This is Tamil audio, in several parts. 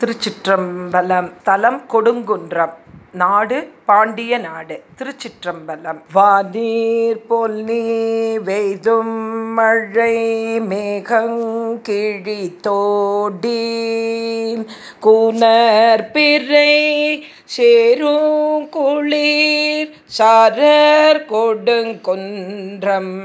திருச்சிற்றம்பலம் தலம் கொடுங்குன்றம். நாடு பாண்டிய நாடு திருச்சிற்றம்பலம். வானீர் நீ வெய்தும் மழை மேகங்கிழி தோடி கூனர் பிறை சேரும் குளிர் சாரர் கொடுங்குன்றம்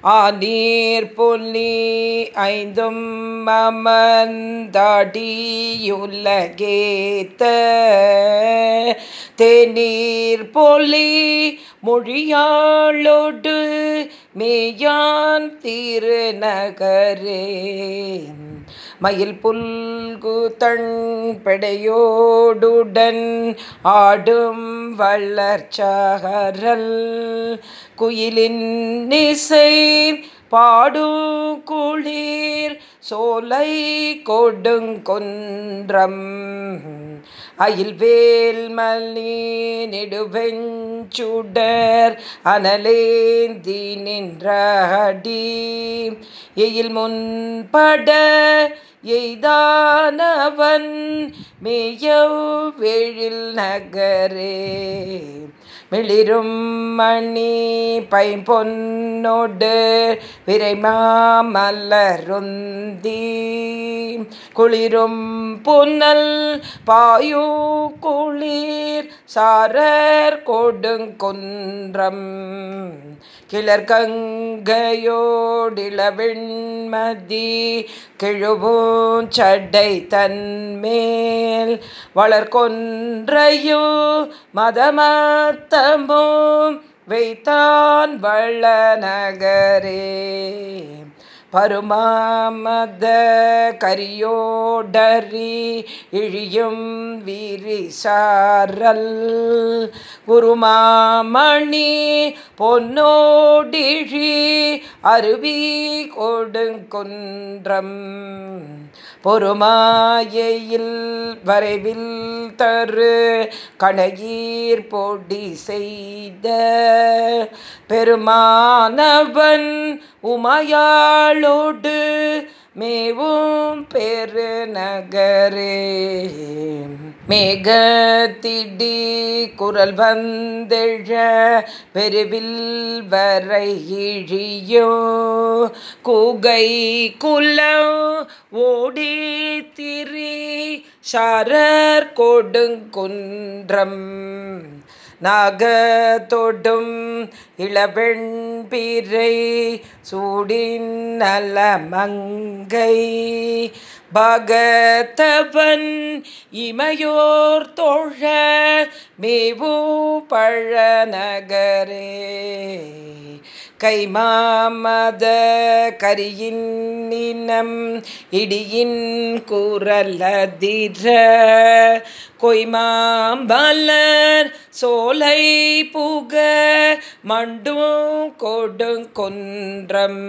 ஆநீர் பொல்லி ஐந்தும் அமர்ந்தாடியுலகேத்த தேநீர் போலி மொழியாளோடு மேயான் திருநகரே. மயில் புல்கு தன் பெடையோடுடன் ஆடும் வளர்ச்சகரல் குயிலின் நிசை பாடும் குளிர் சோலை கொடுங்கொன்றம் அயில்வேல் மலி நெடுவெஞ்சுடர் அனலேந்தி நின்றடி. எயில் முன்பட எய்தானவன் மேயவெழில் நகரே. மிளிரும் மணி பைம்பொன்னோடு விரைமாமல்லருந்தி குளிரும் புன்னல் பாயு குளிர் சாரர் கொடுங்கொன்றம் கிளர்கங்கையோடிளவெண்மதி கிழுவூஞ்சடை தன்மேல் வளர்கொன்றையோ மதமத்தமும் வைத்தான் வள்ளநகரே. பருமாமத கரியோடரி இழியும் விரிசாரல் குருமாமணி பொன்னோடிழி அருவி கொடுங்கொன்றம். பொறுமாயையில் வரைவில் தரு கணகீர் பொடி செய்த பெருமானவன் உமையாளோடு மேவும் பெருநகரே. மேகத்திடி குரல் வந்தெழ பெருவில் வரை இழியோ கூகை குலம் ஓடி திரி சாரர் கொடுங்குன்றம் நாகத்தொடும் இளபெண் பிறை சூடின் நலமங்கை பகத்தவன் இமையோர் தோழ மேவு பழநகரே. கைமாமத கரியின்னம் இடியின் குரலதிர. கொய்மாம்பலர் சோலை புக மண்டும் கொடுங்கொன்றம்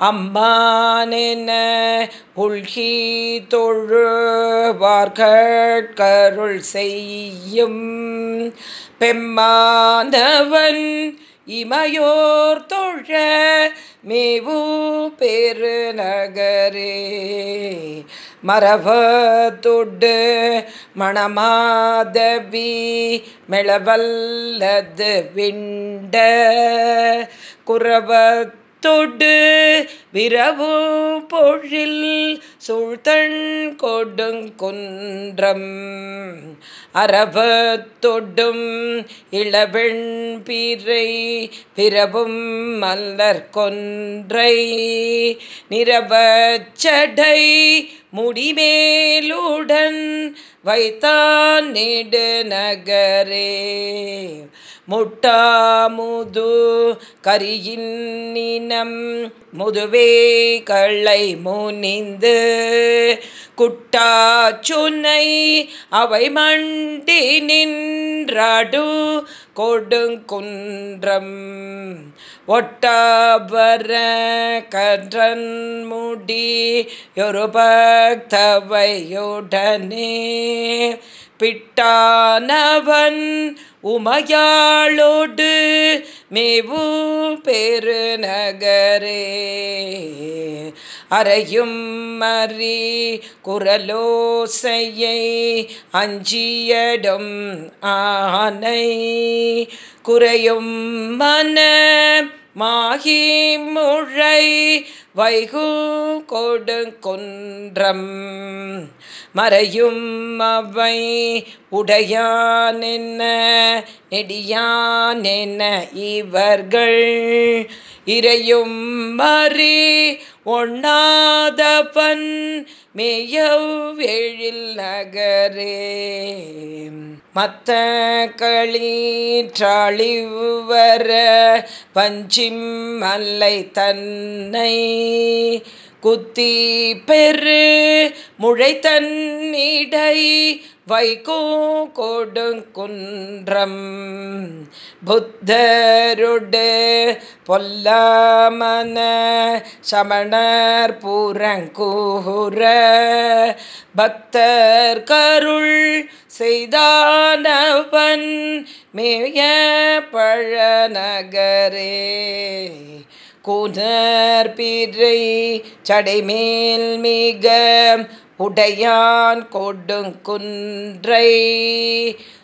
அம்மானென உள்கி தொழுவார்கருள் செய்யும். பெம்மாந்தவன் இமையோர் தொழ மேவு பெருநகரே. மரபத்தொடு மணமாதவி மெளவல்லது விண்ட குரவத் குரவத்தொடு விரவு பொழில் சூழ்தன் கொடுங்கொன்றம் அரவத்தொடும் இளவெண் பீரை பிறவும் மல்லர் கொன்றை. நிறவச்சடை முடிமேலுடன் வைத்தான் நெடு நகரே முட்டாமுது கரியின் முதுவே களை முனிந்து குட்டாச்சுனை அவை மண்டி நின்றாடு கொடுங்குன்றம். ஒட்டாபர கன்றன் முடி ஒரு பக்தவையுடனே. பிட்டானவன் உமையாளோடு மேவு பெருநகரே. அறையும் மறி குரலோசையை அஞ்சியடும் ஆனை. குறையும் மன மாகி முழை வைகு கொடுங்கொன்றம். மறையும் அவை உடையானென்ன நெடியானென்ன இவர்கள்? இறையும் மறி ஒண்ணாதபன் மேயவெழில் நகரே. மத்த களீற்றாழிவர பஞ்சிம் மல்லை தன்னை குத்தி பெரு முழை தன்னிடை வைகோ கொடுங்குன்றம். புத்தருடு பொல்லாமன சமணர் பூரங்கூர பக்தர் கருள் செய்தானவன் மேய பழநகரே. கூனர் பிறை சடைமேல் மிக உடையான் கொடுங்குன்றை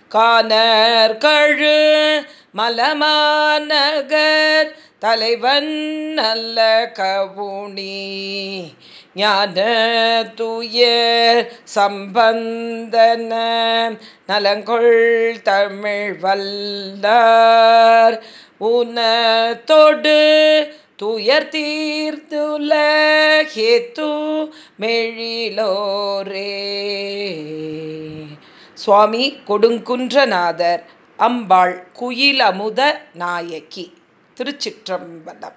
காணர் கழு மலமாநகர். தலைவன் நல்ல கவுனி. ஞான தூயர் சம்பந்தன. நலங்கொள் தமிழ் வல்லார். உனத்தொடு துயர் தீர்த்துலகேத்து மெழிலோரே. சுவாமி கொடுங்குன்றநாதர் அம்பாள் குயிலமுத நாயகி திருச்சிற்றம்பலம்.